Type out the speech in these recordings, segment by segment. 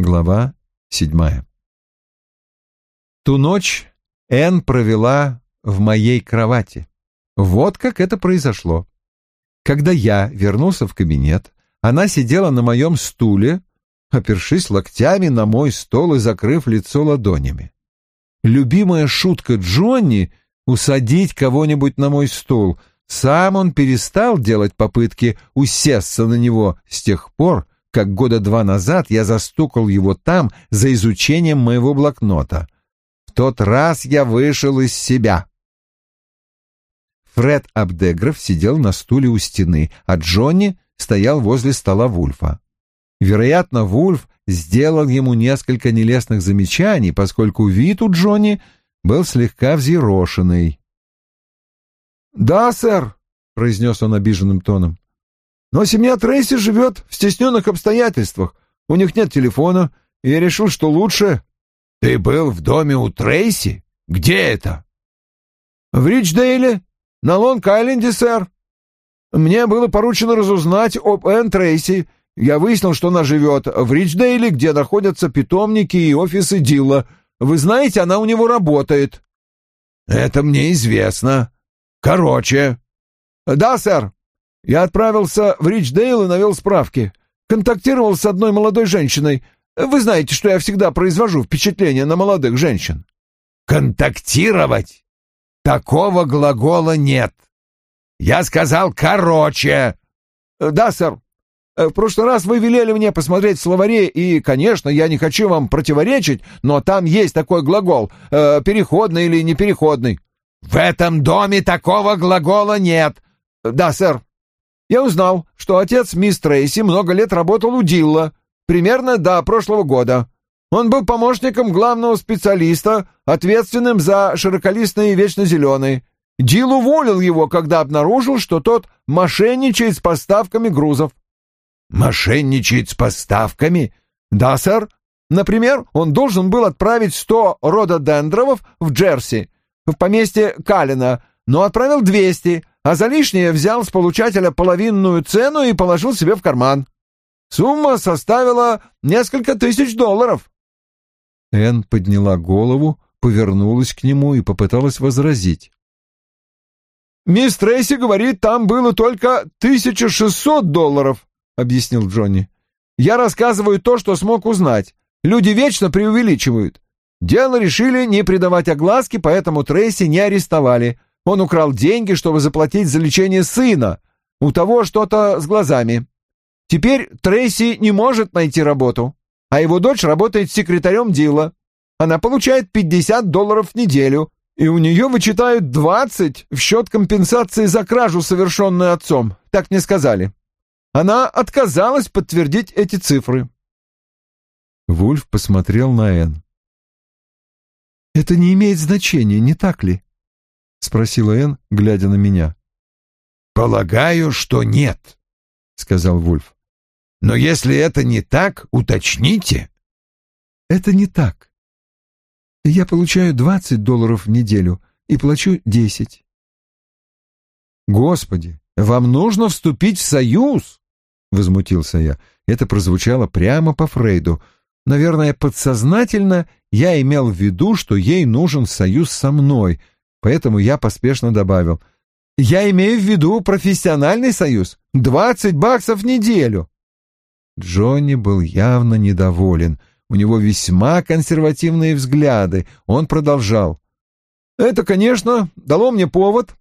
Глава седьмая Ту ночь Энн провела в моей кровати. Вот как это произошло. Когда я вернулся в кабинет, она сидела на моем стуле, опершись локтями на мой стол и закрыв лицо ладонями. Любимая шутка Джонни — усадить кого-нибудь на мой стул. Сам он перестал делать попытки усесться на него с тех пор, как года два назад я застукал его там за изучением моего блокнота. В тот раз я вышел из себя. Фред Абдегров сидел на стуле у стены, а Джонни стоял возле стола Вульфа. Вероятно, Вульф сделал ему несколько нелестных замечаний, поскольку вид у Джонни был слегка взъерошенный. «Да, сэр», — произнес он обиженным тоном. «Но семья Трейси живет в стесненных обстоятельствах. У них нет телефона, и я решил, что лучше...» «Ты был в доме у Трейси? Где это?» «В Ричдейле, на Лонг-Айленде, сэр. Мне было поручено разузнать об Энн Трейси. Я выяснил, что она живет в Ричдейле, где находятся питомники и офисы Дилла. Вы знаете, она у него работает». «Это мне известно. Короче...» «Да, сэр. Я отправился в Ричдейл и навел справки. Контактировал с одной молодой женщиной. Вы знаете, что я всегда произвожу впечатление на молодых женщин». «Контактировать? Такого глагола нет. Я сказал «короче». «Да, сэр. В прошлый раз вы велели мне посмотреть в словаре, и, конечно, я не хочу вам противоречить, но там есть такой глагол, э, переходный или непереходный». «В этом доме такого глагола нет». «Да, сэр. Я узнал, что отец мисс Трейси много лет работал у Дилла, примерно до прошлого года. Он был помощником главного специалиста, ответственным за широколистные вечно зеленые. Дил уволил его, когда обнаружил, что тот мошенничает с поставками грузов. «Мошенничает с поставками?» «Да, сэр. Например, он должен был отправить сто рододендровов в Джерси, в поместье Калина, но отправил двести, а за лишнее взял с получателя половинную цену и положил себе в карман. Сумма составила несколько тысяч долларов». Энн подняла голову, повернулась к нему и попыталась возразить. «Мисс Трейси говорит, там было только 1600 долларов», — объяснил Джонни. «Я рассказываю то, что смог узнать. Люди вечно преувеличивают. Дело решили не придавать огласки, поэтому Трейси не арестовали. Он украл деньги, чтобы заплатить за лечение сына. У того что-то с глазами. Теперь Трейси не может найти работу, а его дочь работает секретарем Дила. Она получает 50 долларов в неделю, и у нее вычитают двадцать в счет компенсации за кражу, совершенную отцом. Так мне сказали. Она отказалась подтвердить эти цифры. Вульф посмотрел на Энн. «Это не имеет значения, не так ли?» — спросила Энн, глядя на меня. «Полагаю, что нет», — сказал Вульф. «Но если это не так, уточните». «Это не так. Я получаю 20 долларов в неделю и плачу 10. Господи, вам нужно вступить в союз, возмутился я. Это прозвучало прямо по Фрейду. Наверное, подсознательно я имел в виду, что ей нужен союз со мной, поэтому я поспешно добавил: "Я имею в виду профессиональный союз. 20 баксов в неделю". Джонни был явно недоволен. У него весьма консервативные взгляды. Он продолжал. «Это, конечно, дало мне повод.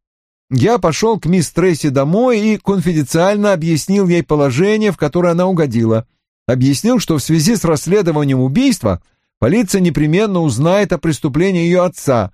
Я пошел к мисс Трейси домой и конфиденциально объяснил ей положение, в которое она угодила. Объяснил, что в связи с расследованием убийства полиция непременно узнает о преступлении ее отца,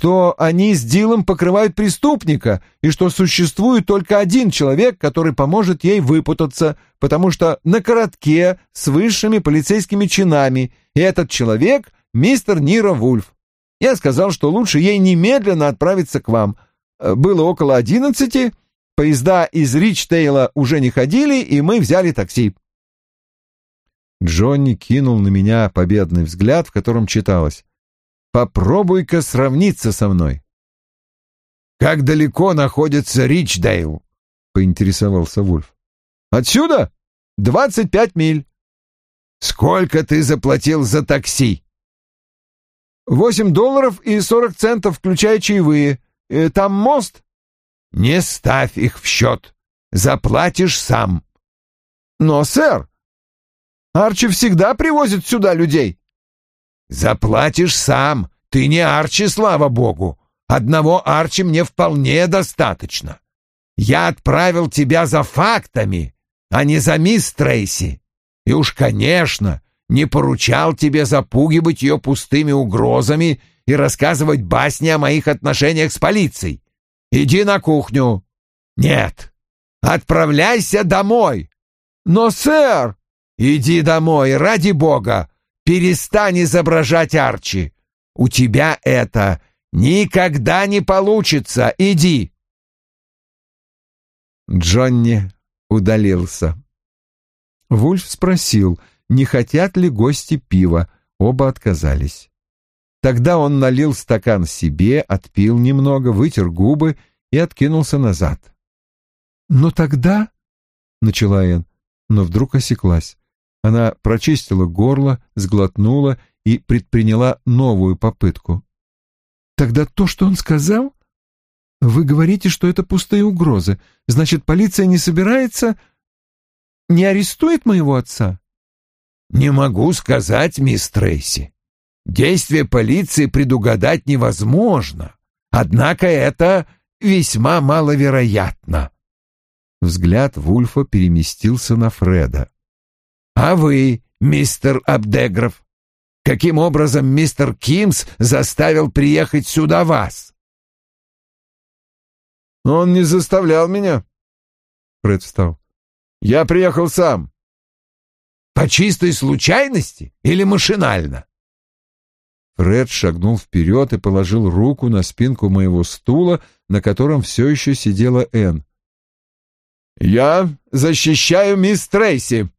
что они с Дилом покрывают преступника и что существует только один человек, который поможет ей выпутаться, потому что на коротке с высшими полицейскими чинами, и этот человек — мистер Нира Вульф. Я сказал, что лучше ей немедленно отправиться к вам. Было около одиннадцати, поезда из Ричтейла уже не ходили, и мы взяли такси. Джонни кинул на меня победный взгляд, в котором читалось Попробуй-ка сравниться со мной. Как далеко находится Ричдейл? поинтересовался Вульф. Отсюда двадцать пять миль. Сколько ты заплатил за такси? Восемь долларов и сорок центов, включая чаевые. Э, там мост? Не ставь их в счет. Заплатишь сам. Но, сэр, Арчи всегда привозит сюда людей. Заплатишь сам. Ты не Арчи, слава богу. Одного Арчи мне вполне достаточно. Я отправил тебя за фактами, а не за мисс Трейси. И уж, конечно, не поручал тебе запугивать ее пустыми угрозами и рассказывать басни о моих отношениях с полицией. Иди на кухню. Нет, отправляйся домой. Но, сэр... Иди домой, ради бога. Перестань изображать Арчи. У тебя это никогда не получится. Иди. Джонни удалился. Вульф спросил, не хотят ли гости пива. Оба отказались. Тогда он налил стакан себе, отпил немного, вытер губы и откинулся назад. «Но тогда...» — начала Энн, но вдруг осеклась. Она прочистила горло, сглотнула и предприняла новую попытку. «Тогда то, что он сказал? Вы говорите, что это пустые угрозы. Значит, полиция не собирается не арестует моего отца? Не могу сказать, мисс Трейси. Действия полиции предугадать невозможно. Однако это весьма маловероятно. Взгляд Вульфа переместился на Фреда. А вы, мистер Абдегров, каким образом мистер Кимс заставил приехать сюда вас? Он не заставлял меня. Фред встал. Я приехал сам. По чистой случайности или машинально? Фред шагнул вперед и положил руку на спинку моего стула, на котором все еще сидела Энн. «Я защищаю мисс Трейси».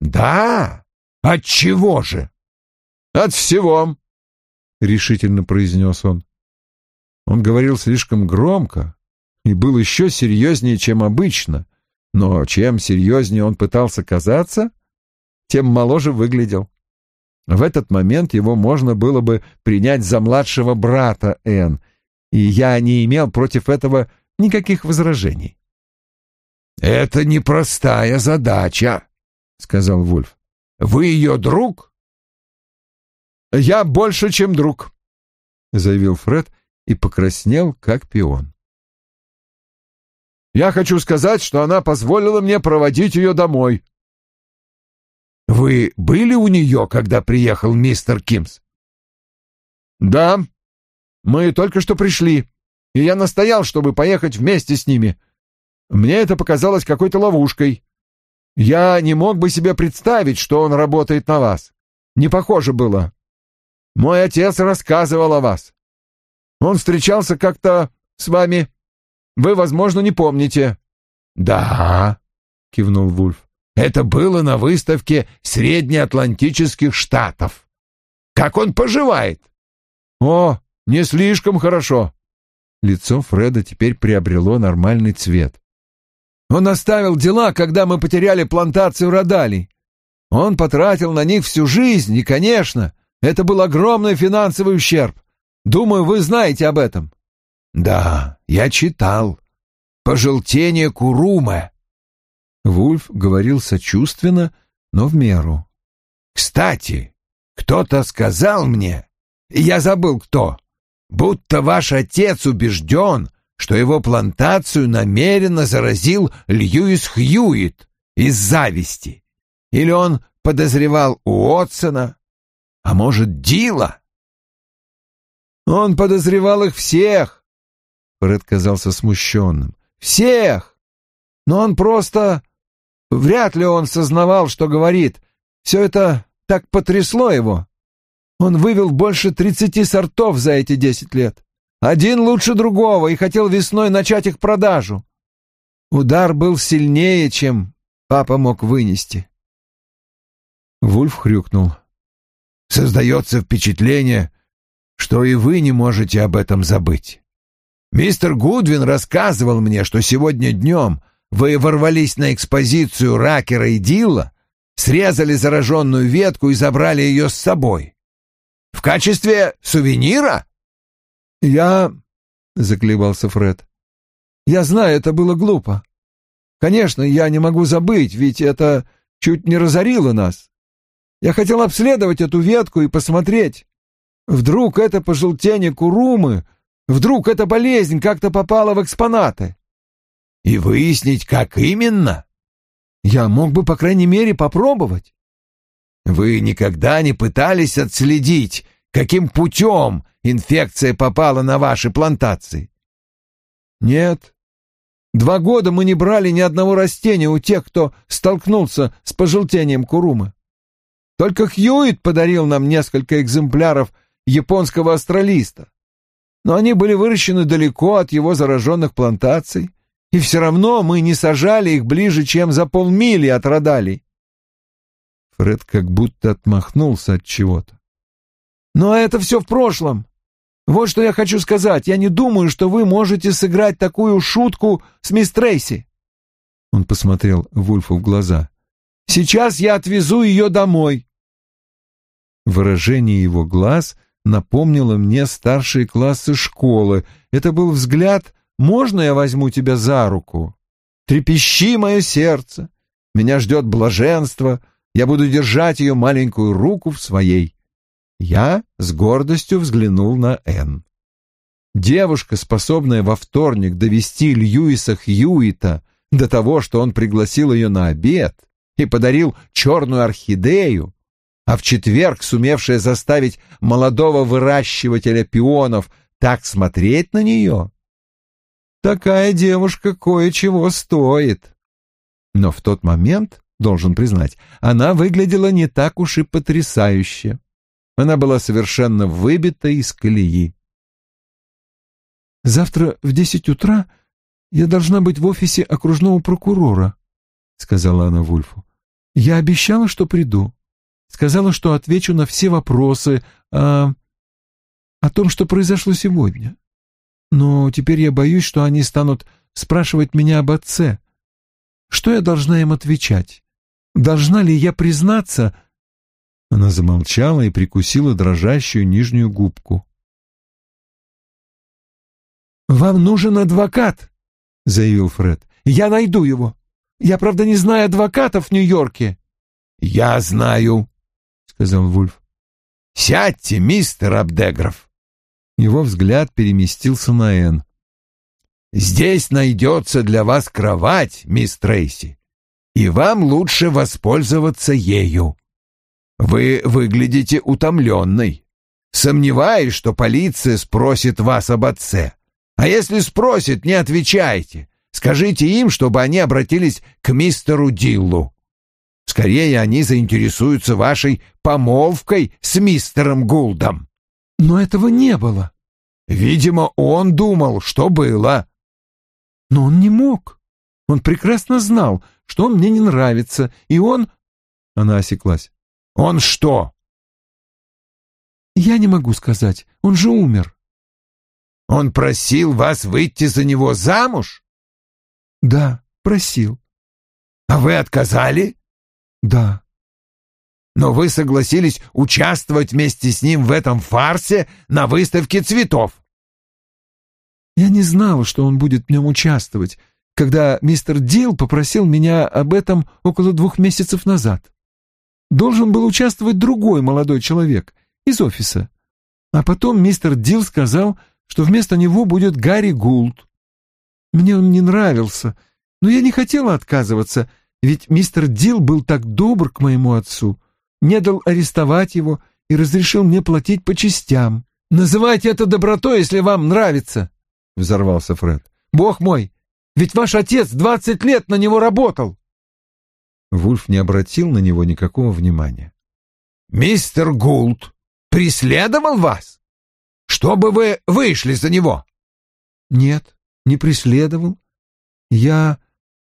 «Да? От чего же?» «От всего», — решительно произнес он. Он говорил слишком громко и был еще серьезнее, чем обычно, но чем серьезнее он пытался казаться, тем моложе выглядел. В этот момент его можно было бы принять за младшего брата Энн, и я не имел против этого никаких возражений. «Это непростая задача», — сказал Вульф. «Вы ее друг?» «Я больше, чем друг», — заявил Фред и покраснел, как пион. Я хочу сказать, что она позволила мне проводить ее домой. Вы были у нее, когда приехал мистер Кимс? Да. Мы только что пришли, и я настоял, чтобы поехать вместе с ними. Мне это показалось какой-то ловушкой. Я не мог бы себе представить, что он работает на вас. Не похоже было. Мой отец рассказывал о вас. Он встречался как-то с вами вы, возможно, не помните». «Да», — кивнул Вульф. «Это было на выставке Среднеатлантических Штатов. Как он поживает?» «О, не слишком хорошо». Лицо Фреда теперь приобрело нормальный цвет. «Он оставил дела, когда мы потеряли плантацию Родалей. Он потратил на них всю жизнь, и, конечно, это был огромный финансовый ущерб. Думаю, вы знаете об этом». Да, я читал. Пожелтение Курума. Вульф говорил сочувственно, но в меру. Кстати, кто-то сказал мне, я забыл кто, будто ваш отец убежден, что его плантацию намеренно заразил Льюис Хьюит из зависти. Или он подозревал Уотсона, а может, Дила? Он подозревал их всех, Фред казался смущенным. «Всех! Но он просто... Вряд ли он сознавал, что говорит. Все это так потрясло его. Он вывел больше тридцати сортов за эти десять лет. Один лучше другого и хотел весной начать их продажу. Удар был сильнее, чем папа мог вынести. Вульф хрюкнул. «Создается впечатление, что и вы не можете об этом забыть. Мистер Гудвин рассказывал мне, что сегодня днем вы ворвались на экспозицию Ракера и Дилла срезали зараженную ветку и забрали ее с собой. В качестве сувенира? Я... — заклевался Фред. Я знаю, это было глупо. Конечно, я не могу забыть, ведь это чуть не разорило нас. Я хотел обследовать эту ветку и посмотреть. Вдруг это пожелтение курумы, вдруг эта болезнь как-то попала в экспонаты. И выяснить, как именно? Я мог бы, по крайней мере, попробовать. Вы никогда не пытались отследить, каким путем инфекция попала на ваши плантации? Нет. Два года мы не брали ни одного растения у тех, кто столкнулся с пожелтением курумы. Только Хьюит подарил нам несколько экземпляров японского астролиста. Но они были выращены далеко от его зараженных плантаций, и все равно мы не сажали их ближе, чем за полмили от Родалей. Фред как будто отмахнулся от чего-то. Но это все в прошлом. Вот что я хочу сказать. Я не думаю, что вы можете сыграть такую шутку с мисс Трейси. Он посмотрел Вульфу в глаза. Сейчас я отвезу ее домой. Выражение его глаз напомнило мне старшие классы школы. Это был взгляд «Можно я возьму тебя за руку?» «Трепещи мое сердце! Меня ждет блаженство, я буду держать ее маленькую руку в своей». Я с гордостью взглянул на Энн. Девушка, способная во вторник довести Льюиса Хьюита до того, что он пригласил ее на обед и подарил черную орхидею, а в четверг сумевшая заставить молодого выращивателя пионов так смотреть на нее. Такая девушка кое-чего стоит. Но в тот момент, должен признать, она выглядела не так уж и потрясающе. Она была совершенно выбита из колеи. «Завтра в десять утра я должна быть в офисе окружного прокурора», — сказала она Вульфу. «Я обещала, что приду. Сказала, что отвечу на все вопросы о... о том, что произошло сегодня. Но теперь я боюсь, что они станут спрашивать меня об отце. Что я должна им отвечать? Должна ли я признаться, она замолчала и прикусила дрожащую нижнюю губку. «Вам нужен адвокат», — заявил Фред. «Я найду его. Я, правда, не знаю адвокатов в Нью-Йорке». «Я знаю», — сказал Вульф. «Сядьте, мистер Абдегров». Его взгляд переместился на Энн. «Здесь найдется для вас кровать, мисс Трейси, и вам лучше воспользоваться ею. Вы выглядите утомленной. Сомневаюсь, что полиция спросит вас об отце. А если спросит, не отвечайте. Скажите им, чтобы они обратились к мистеру Диллу. Скорее они заинтересуются вашей помолвкой с мистером Гулдом. Но этого не было. Видимо, он думал, что было. Но он не мог. Он прекрасно знал, что он мне не нравится, и он... Она осеклась. Он что? Я не могу сказать. Он же умер. Он просил вас выйти за него замуж? Да, просил. А вы отказали? Да. Но вы согласились участвовать вместе с ним в этом фарсе на выставке цветов. Я не знала, что он будет в нем участвовать, когда мистер Дил попросил меня об этом около двух месяцев назад должен был участвовать другой молодой человек из офиса. А потом мистер Дил сказал, что вместо него будет Гарри Гулд. Мне он не нравился, но я не хотела отказываться, ведь мистер Дил был так добр к моему отцу, не дал арестовать его и разрешил мне платить по частям. «Называйте это добротой, если вам нравится», — взорвался Фред. «Бог мой, ведь ваш отец двадцать лет на него работал». Вульф не обратил на него никакого внимания. «Мистер Гулд преследовал вас? Чтобы вы вышли за него?» «Нет, не преследовал. Я...»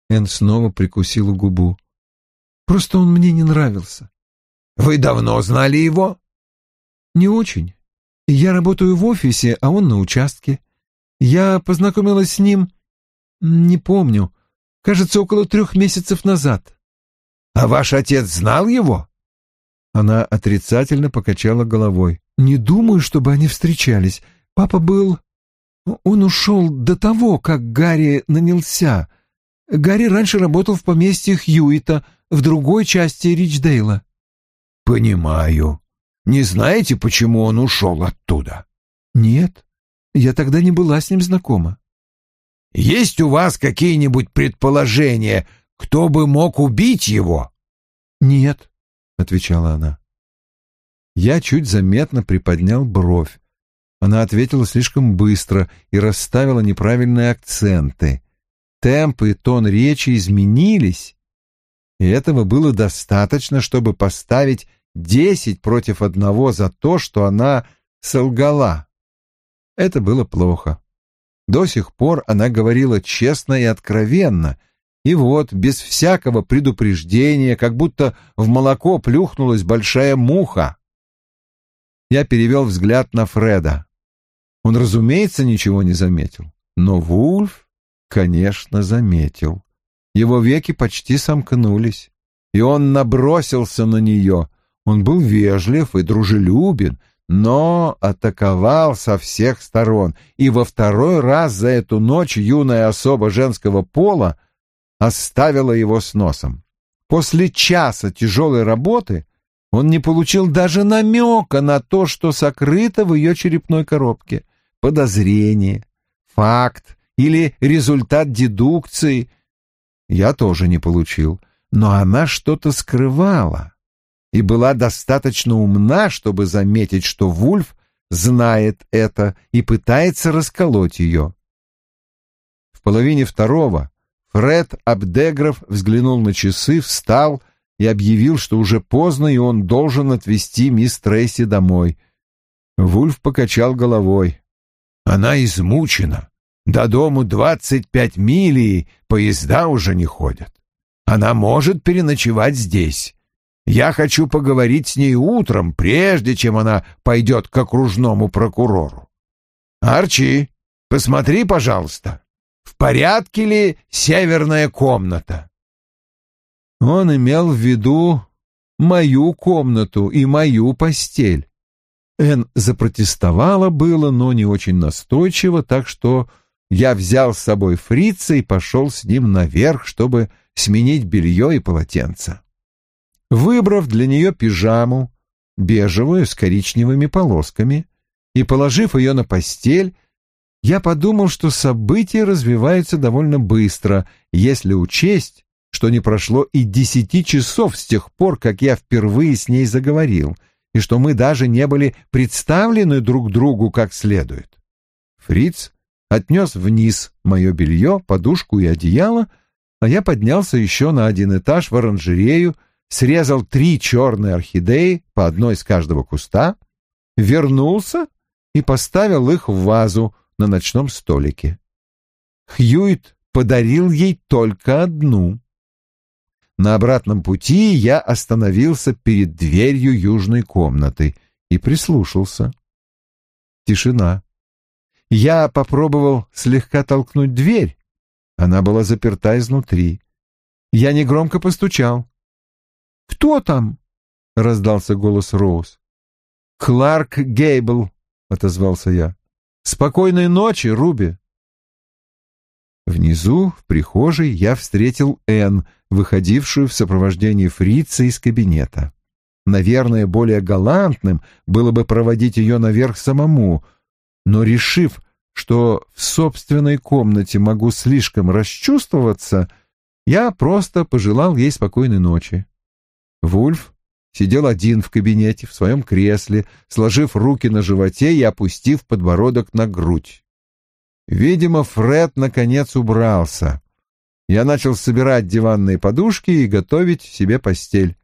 Эн снова прикусила губу. «Просто он мне не нравился». «Вы давно знали его?» «Не очень. Я работаю в офисе, а он на участке. Я познакомилась с ним... Не помню. Кажется, около трех месяцев назад. А ваш отец знал его? Она отрицательно покачала головой. «Не думаю, чтобы они встречались. Папа был... Он ушел до того, как Гарри нанялся. Гарри раньше работал в поместье Хьюита в другой части Ричдейла». «Понимаю. Не знаете, почему он ушел оттуда?» «Нет. Я тогда не была с ним знакома». «Есть у вас какие-нибудь предположения, кто бы мог убить его?» «Нет», — отвечала она. Я чуть заметно приподнял бровь. Она ответила слишком быстро и расставила неправильные акценты. Темп и тон речи изменились, и этого было достаточно, чтобы поставить десять против одного за то, что она солгала. Это было плохо. До сих пор она говорила честно и откровенно, и вот, без всякого предупреждения, как будто в молоко плюхнулась большая муха. Я перевел взгляд на Фреда. Он, разумеется, ничего не заметил, но Вульф, конечно, заметил. Его веки почти сомкнулись, и он набросился на нее. Он был вежлив и дружелюбен, но атаковал со всех сторон, и во второй раз за эту ночь юная особа женского пола оставила его с носом. После часа тяжелой работы он не получил даже намека на то, что сокрыто в ее черепной коробке. Подозрение, факт или результат дедукции я тоже не получил, но она что-то скрывала и была достаточно умна, чтобы заметить, что Вульф знает это и пытается расколоть ее. В половине второго Фред Абдегров взглянул на часы, встал и объявил, что уже поздно, и он должен отвезти мисс Трейси домой. Вульф покачал головой. «Она измучена. До дому двадцать пять миль, и поезда уже не ходят. Она может переночевать здесь. Я хочу поговорить с ней утром, прежде чем она пойдет к окружному прокурору. Арчи, посмотри, пожалуйста, в порядке ли северная комната?» Он имел в виду мою комнату и мою постель. Эн запротестовала было, но не очень настойчиво, так что я взял с собой фрица и пошел с ним наверх, чтобы сменить белье и полотенце. Выбрав для нее пижаму, бежевую с коричневыми полосками, и положив ее на постель, я подумал, что события развиваются довольно быстро, если учесть, что не прошло и десяти часов с тех пор, как я впервые с ней заговорил, и что мы даже не были представлены друг другу как следует. Фриц отнес вниз мое белье, подушку и одеяло, а я поднялся еще на один этаж в оранжерею, срезал три черные орхидеи, по одной с каждого куста, вернулся и поставил их в вазу на ночном столике. Хьюит подарил ей только одну. На обратном пути я остановился перед дверью южной комнаты и прислушался. Тишина. Я попробовал слегка толкнуть дверь. Она была заперта изнутри. Я негромко постучал. «Кто там?» — раздался голос Роуз. «Кларк Гейбл», — отозвался я. «Спокойной ночи, Руби». Внизу, в прихожей, я встретил Энн, выходившую в сопровождении фрица из кабинета. Наверное, более галантным было бы проводить ее наверх самому, но, решив, что в собственной комнате могу слишком расчувствоваться, я просто пожелал ей спокойной ночи. Вульф сидел один в кабинете, в своем кресле, сложив руки на животе и опустив подбородок на грудь. Видимо, Фред наконец убрался. Я начал собирать диванные подушки и готовить себе постель.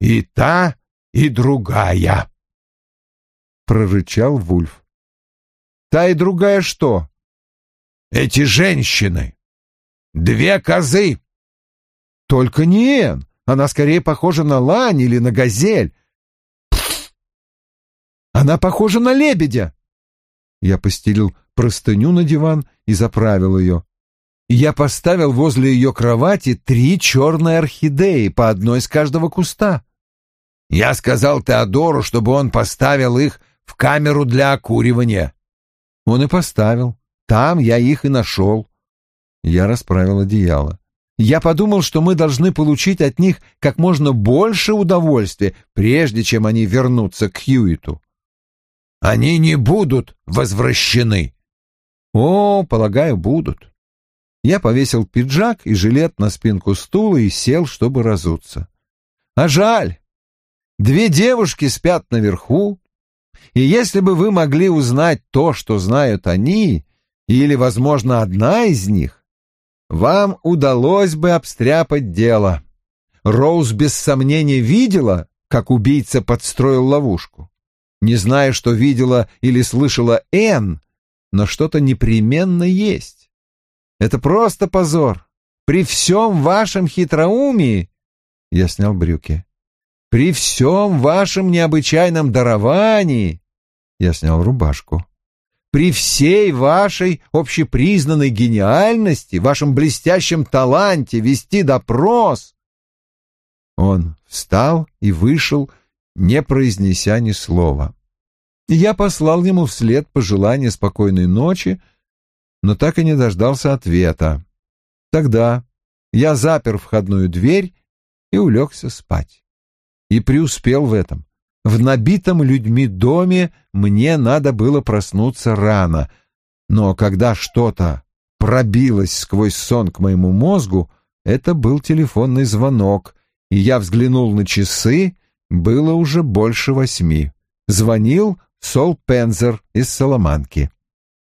«И та, и другая!» — прорычал Вульф. «Та и другая что?» «Эти женщины! Две козы!» «Только не Эн. Она скорее похожа на лань или на газель. Она похожа на лебедя!» Я постелил простыню на диван и заправил ее. Я поставил возле ее кровати три черные орхидеи, по одной с каждого куста. Я сказал Теодору, чтобы он поставил их в камеру для окуривания. Он и поставил. Там я их и нашел. Я расправил одеяло. Я подумал, что мы должны получить от них как можно больше удовольствия, прежде чем они вернутся к Хьюиту. Они не будут возвращены. О, полагаю, будут. Я повесил пиджак и жилет на спинку стула и сел, чтобы разуться. А жаль. Две девушки спят наверху, и если бы вы могли узнать то, что знают они, или, возможно, одна из них, вам удалось бы обстряпать дело. Роуз без сомнения видела, как убийца подстроил ловушку. Не знаю, что видела или слышала Энн, но что-то непременно есть. Это просто позор. При всем вашем хитроумии... Я снял брюки. При всем вашем необычайном даровании... Я снял рубашку при всей вашей общепризнанной гениальности, вашем блестящем таланте вести допрос. Он встал и вышел, не произнеся ни слова. Я послал ему вслед пожелание спокойной ночи, но так и не дождался ответа. Тогда я запер входную дверь и улегся спать. И преуспел в этом. В набитом людьми доме мне надо было проснуться рано, но когда что-то пробилось сквозь сон к моему мозгу, это был телефонный звонок, и я взглянул на часы, было уже больше восьми. Звонил Сол Пензер из Соломанки.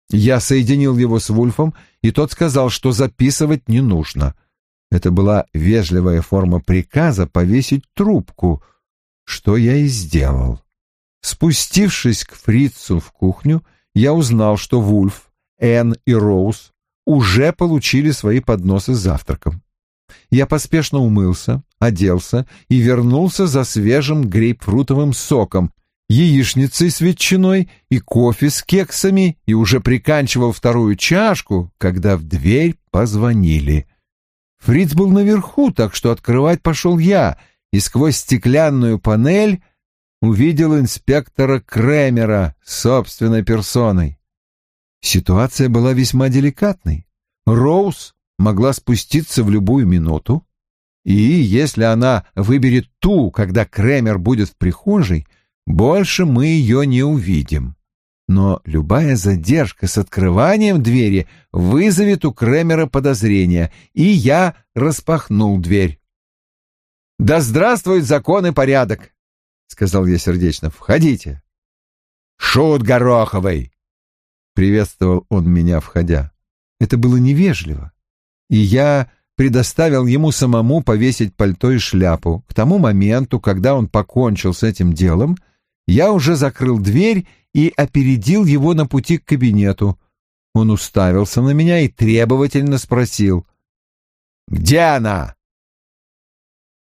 Я соединил его с Вульфом, и тот сказал, что записывать не нужно. Это была вежливая форма приказа повесить трубку, что я и сделал. Спустившись к фрицу в кухню, я узнал, что Вульф, Энн и Роуз уже получили свои подносы с завтраком. Я поспешно умылся, оделся и вернулся за свежим грейпфрутовым соком, яичницей с ветчиной и кофе с кексами и уже приканчивал вторую чашку, когда в дверь позвонили. Фриц был наверху, так что открывать пошел я — и сквозь стеклянную панель увидел инспектора Кремера собственной персоной. Ситуация была весьма деликатной. Роуз могла спуститься в любую минуту, и если она выберет ту, когда Кремер будет в прихожей, больше мы ее не увидим. Но любая задержка с открыванием двери вызовет у Кремера подозрения, и я распахнул дверь. «Да здравствует закон и порядок!» — сказал я сердечно. «Входите!» «Шут Гороховый!» — приветствовал он меня, входя. Это было невежливо, и я предоставил ему самому повесить пальто и шляпу. К тому моменту, когда он покончил с этим делом, я уже закрыл дверь и опередил его на пути к кабинету. Он уставился на меня и требовательно спросил. «Где она?»